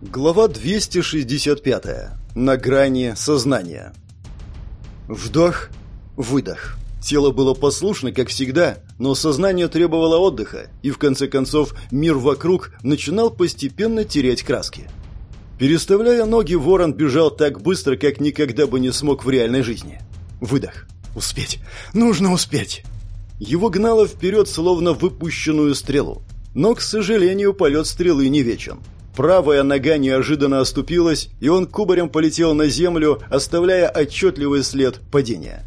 Глава 265. На грани сознания. Вдох, выдох. Тело было послушно, как всегда, но сознание требовало отдыха, и в конце концов мир вокруг начинал постепенно терять краски. Переставляя ноги, ворон бежал так быстро, как никогда бы не смог в реальной жизни. Выдох. Успеть. Нужно успеть. Его гнало вперед, словно выпущенную стрелу. Но, к сожалению, полет стрелы не вечен. Правая нога неожиданно оступилась, и он кубарем полетел на землю, оставляя отчетливый след падения.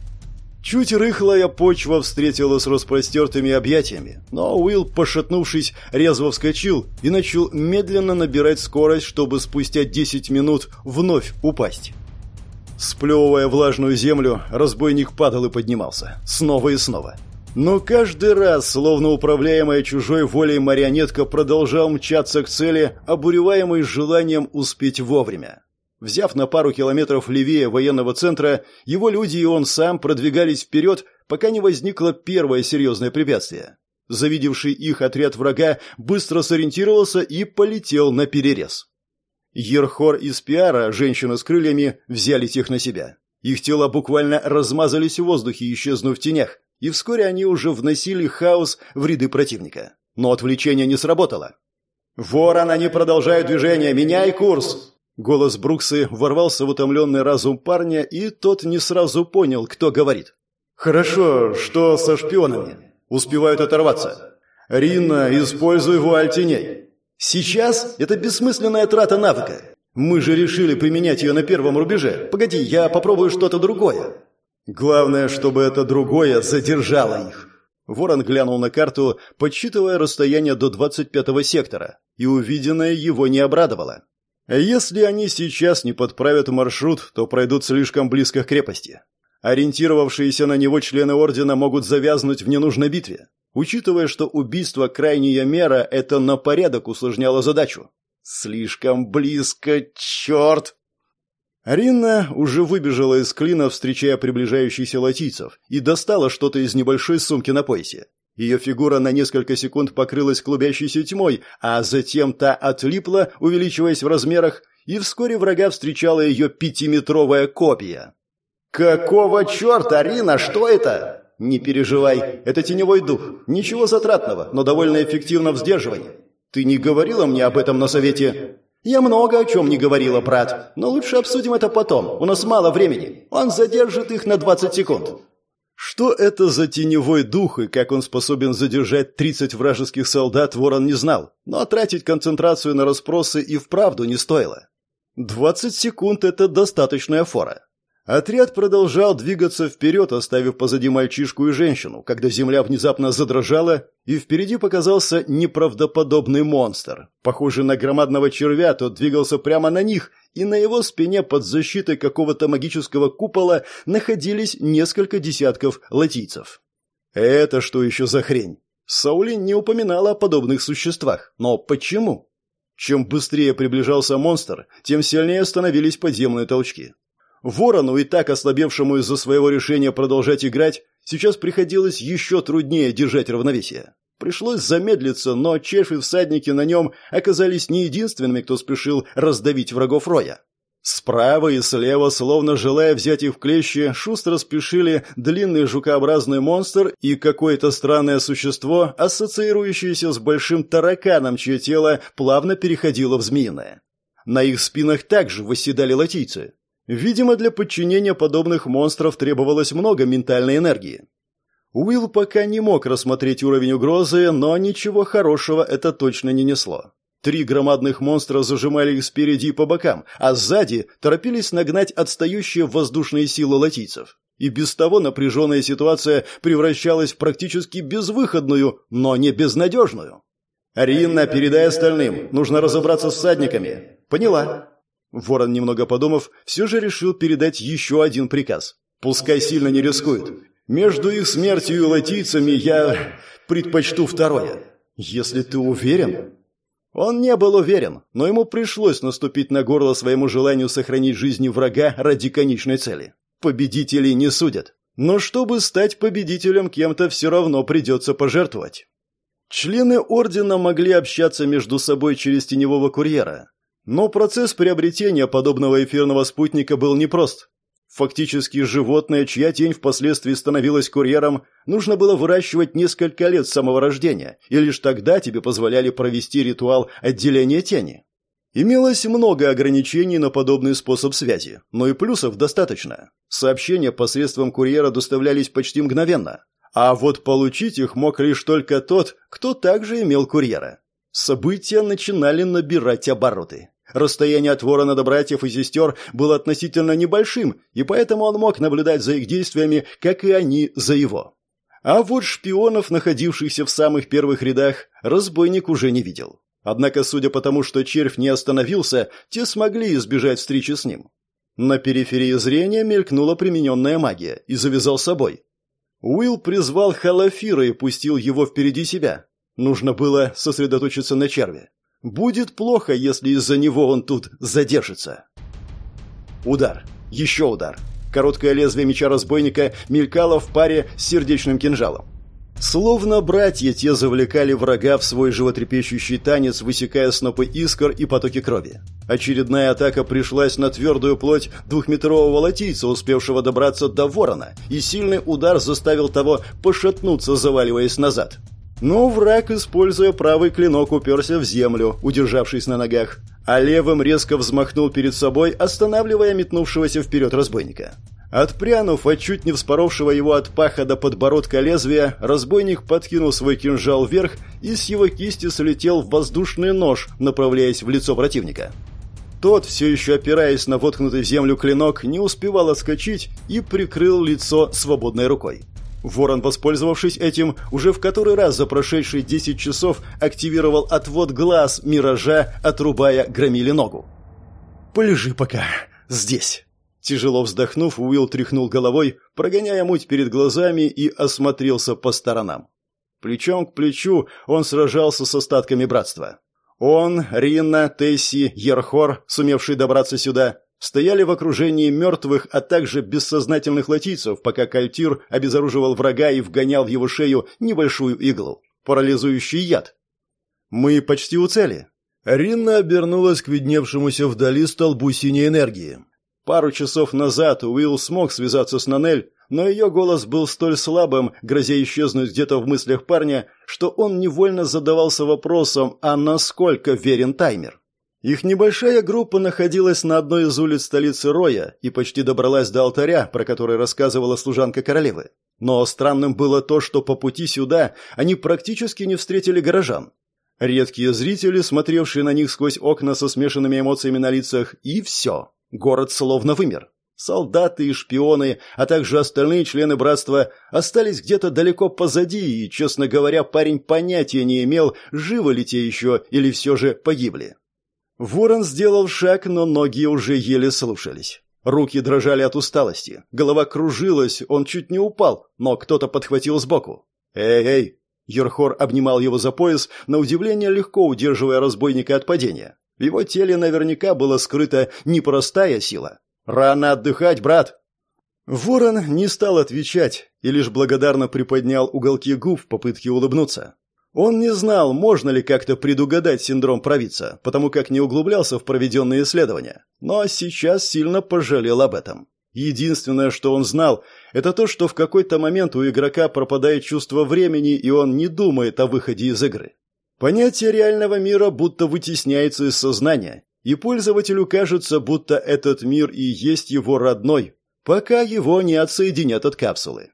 Чуть рыхлая почва встретила с распростертыми объятиями, но Уилл, пошатнувшись, резво вскочил и начал медленно набирать скорость, чтобы спустя 10 минут вновь упасть. Сплевывая влажную землю, разбойник падал и поднимался. Снова и снова. Но каждый раз, словно управляемая чужой волей марионетка, продолжал мчаться к цели, обуреваемый желанием успеть вовремя. Взяв на пару километров левее военного центра, его люди и он сам продвигались вперед, пока не возникло первое серьезное препятствие. Завидевший их отряд врага быстро сориентировался и полетел на перерез. Ерхор из Пиара, женщина с крыльями, взяли тех на себя. Их тела буквально размазались в воздухе, исчезнув в тенях, и вскоре они уже вносили хаос в ряды противника. Но отвлечение не сработало. «Ворон, они продолжают движение! Меняй курс!» Голос Бруксы ворвался в утомленный разум парня, и тот не сразу понял, кто говорит. «Хорошо, что со шпионами? Успевают оторваться. Рина, используй вуаль теней. Сейчас это бессмысленная трата навыка. Мы же решили применять ее на первом рубеже. Погоди, я попробую что-то другое». Главное, чтобы это другое задержало их. Ворон глянул на карту, подсчитывая расстояние до 25-го сектора, и увиденное его не обрадовало. Если они сейчас не подправят маршрут, то пройдут слишком близко к крепости. Ориентировавшиеся на него члены Ордена могут завязнуть в ненужной битве. Учитывая, что убийство крайняя мера, это на порядок усложняло задачу. Слишком близко, черт! Арина уже выбежала из клина, встречая приближающихся латийцев, и достала что-то из небольшой сумки на поясе. Ее фигура на несколько секунд покрылась клубящейся тьмой, а затем та отлипла, увеличиваясь в размерах, и вскоре врага встречала ее пятиметровая копия. «Какого черта, Арина, что это?» «Не переживай, это теневой дух. Ничего затратного, но довольно эффективно в сдерживании. Ты не говорила мне об этом на совете?» «Я много о чем не говорила, брат, но лучше обсудим это потом. У нас мало времени. Он задержит их на 20 секунд». Что это за теневой дух и как он способен задержать 30 вражеских солдат, Ворон не знал, но тратить концентрацию на расспросы и вправду не стоило. 20 секунд – это достаточная фора. Отряд продолжал двигаться вперед, оставив позади мальчишку и женщину, когда земля внезапно задрожала, и впереди показался неправдоподобный монстр. Похожий на громадного червя, тот двигался прямо на них, и на его спине под защитой какого-то магического купола находились несколько десятков латийцев. Это что еще за хрень? Саулин не упоминала о подобных существах. Но почему? Чем быстрее приближался монстр, тем сильнее становились подземные толчки. Ворону, и так ослабевшему из-за своего решения продолжать играть, сейчас приходилось еще труднее держать равновесие. Пришлось замедлиться, но червь и всадники на нем оказались не единственными, кто спешил раздавить врагов Роя. Справа и слева, словно желая взять их в клещи, шустро спешили длинный жукообразный монстр и какое-то странное существо, ассоциирующееся с большим тараканом, чье тело плавно переходило в змеиное. На их спинах также восседали латийцы. Видимо, для подчинения подобных монстров требовалось много ментальной энергии. Уилл пока не мог рассмотреть уровень угрозы, но ничего хорошего это точно не несло. Три громадных монстра зажимали их спереди и по бокам, а сзади торопились нагнать отстающие воздушные силы латийцев. И без того напряженная ситуация превращалась в практически безвыходную, но не безнадежную. «Ринна, передай остальным. Нужно разобраться с всадниками». «Поняла». Ворон, немного подумав, все же решил передать еще один приказ. «Пускай сильно не рискуют. Между их смертью и латийцами я предпочту второе. Если ты уверен...» Он не был уверен, но ему пришлось наступить на горло своему желанию сохранить жизни врага ради конечной цели. Победителей не судят. Но чтобы стать победителем, кем-то все равно придется пожертвовать. Члены Ордена могли общаться между собой через теневого курьера, Но процесс приобретения подобного эфирного спутника был непрост. Фактически животное, чья тень впоследствии становилась курьером, нужно было выращивать несколько лет с самого рождения, и лишь тогда тебе позволяли провести ритуал отделения тени. Имелось много ограничений на подобный способ связи, но и плюсов достаточно. Сообщения посредством курьера доставлялись почти мгновенно, а вот получить их мог лишь только тот, кто также имел курьера. События начинали набирать обороты. Расстояние от ворона до братьев и сестер было относительно небольшим, и поэтому он мог наблюдать за их действиями, как и они за его. А вот шпионов, находившихся в самых первых рядах, разбойник уже не видел. Однако, судя по тому, что червь не остановился, те смогли избежать встречи с ним. На периферии зрения мелькнула примененная магия и завязал собой. Уилл призвал Халафира и пустил его впереди себя. Нужно было сосредоточиться на черве. Будет плохо, если из-за него он тут задержится. Удар. Еще удар. Короткое лезвие меча разбойника мелькало в паре с сердечным кинжалом. Словно братья, те завлекали врага в свой животрепещущий танец, высекая снопы искр и потоки крови. Очередная атака пришлась на твердую плоть двухметрового латийца, успевшего добраться до ворона, и сильный удар заставил того пошатнуться, заваливаясь назад. Но враг, используя правый клинок, уперся в землю, удержавшись на ногах, а левым резко взмахнул перед собой, останавливая метнувшегося вперед разбойника. Отпрянув от чуть не вспоровшего его от паха до подбородка лезвия, разбойник подкинул свой кинжал вверх и с его кисти слетел в воздушный нож, направляясь в лицо противника. Тот, все еще опираясь на воткнутый в землю клинок, не успевал отскочить и прикрыл лицо свободной рукой. Ворон, воспользовавшись этим, уже в который раз за прошедшие 10 часов активировал отвод глаз миража, отрубая громили ногу. «Полежи пока здесь». Тяжело вздохнув, Уилл тряхнул головой, прогоняя муть перед глазами и осмотрелся по сторонам. Плечом к плечу он сражался с остатками братства. Он, Ринна, Тесси, Ерхор, сумевший добраться сюда, стояли в окружении мертвых, а также бессознательных латийцев, пока Кальтир обезоруживал врага и вгонял в его шею небольшую иглу. Парализующий яд. «Мы почти у цели». Ринна обернулась к видневшемуся вдали столбу синей энергии. Пару часов назад Уилл смог связаться с Нанель, но ее голос был столь слабым, грозя исчезнуть где-то в мыслях парня, что он невольно задавался вопросом, а насколько верен таймер. Их небольшая группа находилась на одной из улиц столицы Роя и почти добралась до алтаря, про который рассказывала служанка королевы. Но странным было то, что по пути сюда они практически не встретили горожан. Редкие зрители, смотревшие на них сквозь окна со смешанными эмоциями на лицах, и все. Город словно вымер. Солдаты и шпионы, а также остальные члены братства остались где-то далеко позади, и, честно говоря, парень понятия не имел, живы ли те еще или все же погибли. Ворон сделал шаг, но ноги уже еле слушались. Руки дрожали от усталости, голова кружилась, он чуть не упал, но кто-то подхватил сбоку. «Эй, эй!» Ерхор обнимал его за пояс, на удивление легко удерживая разбойника от падения. В его теле наверняка была скрыта непростая сила. «Рано отдыхать, брат!» Ворон не стал отвечать и лишь благодарно приподнял уголки губ в попытке улыбнуться. Он не знал, можно ли как-то предугадать синдром провидца, потому как не углублялся в проведенные исследования. Но сейчас сильно пожалел об этом. Единственное, что он знал, это то, что в какой-то момент у игрока пропадает чувство времени, и он не думает о выходе из игры. Понятие реального мира будто вытесняется из сознания, и пользователю кажется, будто этот мир и есть его родной, пока его не отсоединят от капсулы.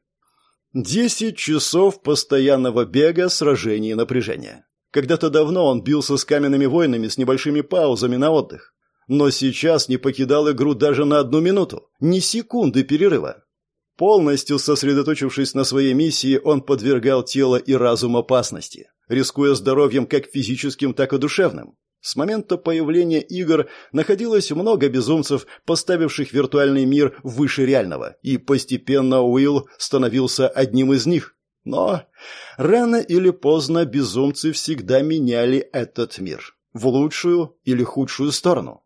Десять часов постоянного бега, сражений и напряжения. Когда-то давно он бился с каменными воинами с небольшими паузами на отдых. Но сейчас не покидал игру даже на одну минуту, ни секунды перерыва. Полностью сосредоточившись на своей миссии, он подвергал тело и разум опасности, рискуя здоровьем как физическим, так и душевным. С момента появления игр находилось много безумцев, поставивших виртуальный мир выше реального, и постепенно Уилл становился одним из них. Но рано или поздно безумцы всегда меняли этот мир в лучшую или худшую сторону.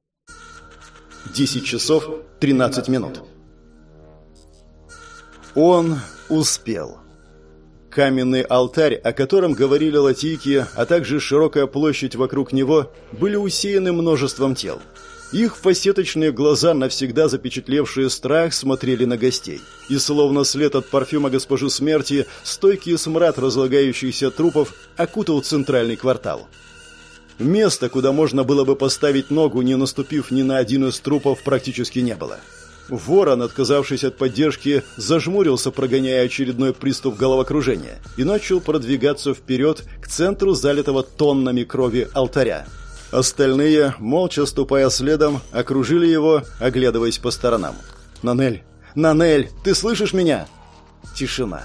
10 часов 13 минут. Он успел. Каменный алтарь, о котором говорили латийки, а также широкая площадь вокруг него, были усеяны множеством тел. Их фасеточные глаза, навсегда запечатлевшие страх, смотрели на гостей. И словно след от парфюма госпожи смерти, стойкий смрад разлагающихся трупов окутал центральный квартал. Места, куда можно было бы поставить ногу, не наступив ни на один из трупов, практически не было. Ворон, отказавшись от поддержки, зажмурился, прогоняя очередной приступ головокружения, и начал продвигаться вперед к центру залитого тоннами крови алтаря. Остальные, молча ступая следом, окружили его, оглядываясь по сторонам. «Нанель! Нанель! Ты слышишь меня?» Тишина.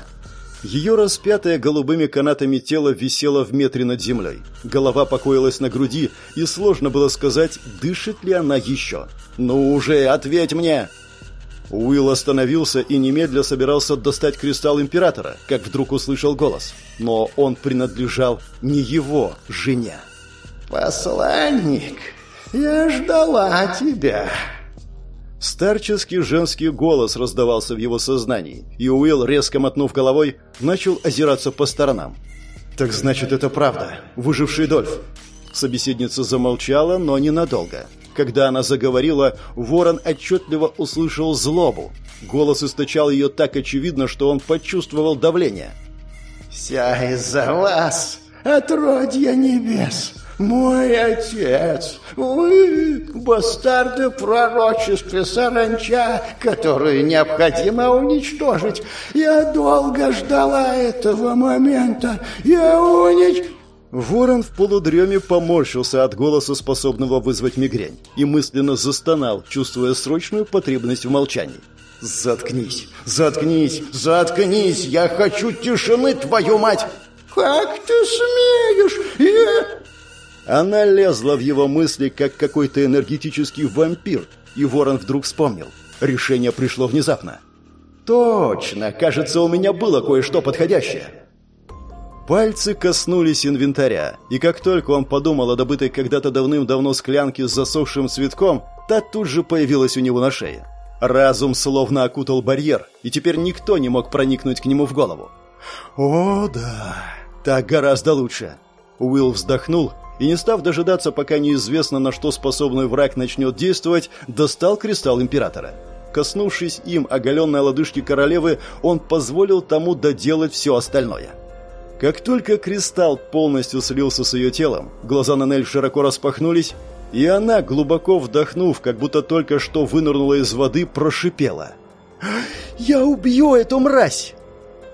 Ее распятое голубыми канатами тело висело в метре над землей. Голова покоилась на груди, и сложно было сказать, дышит ли она еще. «Ну уже, ответь мне!» Уилл остановился и немедля собирался достать кристалл Императора, как вдруг услышал голос. Но он принадлежал не его жене. «Посланник, я ждала тебя!» Старческий женский голос раздавался в его сознании, и Уилл, резко мотнув головой, начал озираться по сторонам. «Так значит, это правда. Выживший Дольф». Собеседница замолчала, но ненадолго. Когда она заговорила, Ворон отчетливо услышал злобу. Голос источал ее так очевидно, что он почувствовал давление. «Вся из-за вас, отродья небес!» «Мой отец! Вы, бастарды в саранча, которую необходимо уничтожить! Я долго ждала этого момента! Я унич...» Ворон в полудреме поморщился от голоса, способного вызвать мигрень, и мысленно застонал, чувствуя срочную потребность в молчании. «Заткнись! Заткнись! Заткнись! Я хочу тишины, твою мать!» «Как ты смеешь? Я...» Она лезла в его мысли, как какой-то энергетический вампир, и Ворон вдруг вспомнил. Решение пришло внезапно. «Точно! Кажется, у меня было кое-что подходящее!» Пальцы коснулись инвентаря, и как только он подумал о добытой когда-то давным-давно склянке с засохшим цветком, та тут же появилась у него на шее. Разум словно окутал барьер, и теперь никто не мог проникнуть к нему в голову. «О, да! Так гораздо лучше!» Уилл вздохнул и, не став дожидаться, пока неизвестно, на что способный враг начнет действовать, достал кристалл Императора. Коснувшись им оголенной лодыжки королевы, он позволил тому доделать все остальное. Как только кристалл полностью слился с ее телом, глаза Нанель широко распахнулись, и она, глубоко вдохнув, как будто только что вынырнула из воды, прошипела. «Я убью эту мразь!»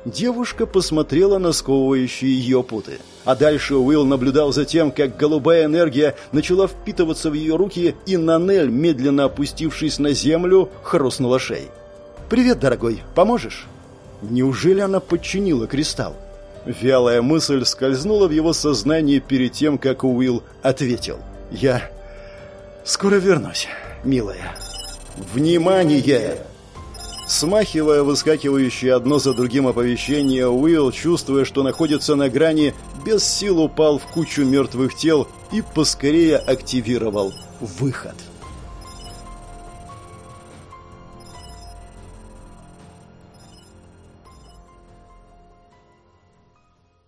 Девушка посмотрела на сковывающие ее путы. А дальше Уилл наблюдал за тем, как голубая энергия начала впитываться в ее руки, и Нанель, медленно опустившись на землю, хрустнула шеей. «Привет, дорогой, поможешь?» Неужели она подчинила кристалл? Вялая мысль скользнула в его сознание перед тем, как Уилл ответил. «Я скоро вернусь, милая». «Внимание!» Смахивая выскакивающие одно за другим оповещения, Уилл, чувствуя, что находится на грани, без сил упал в кучу мертвых тел и поскорее активировал выход.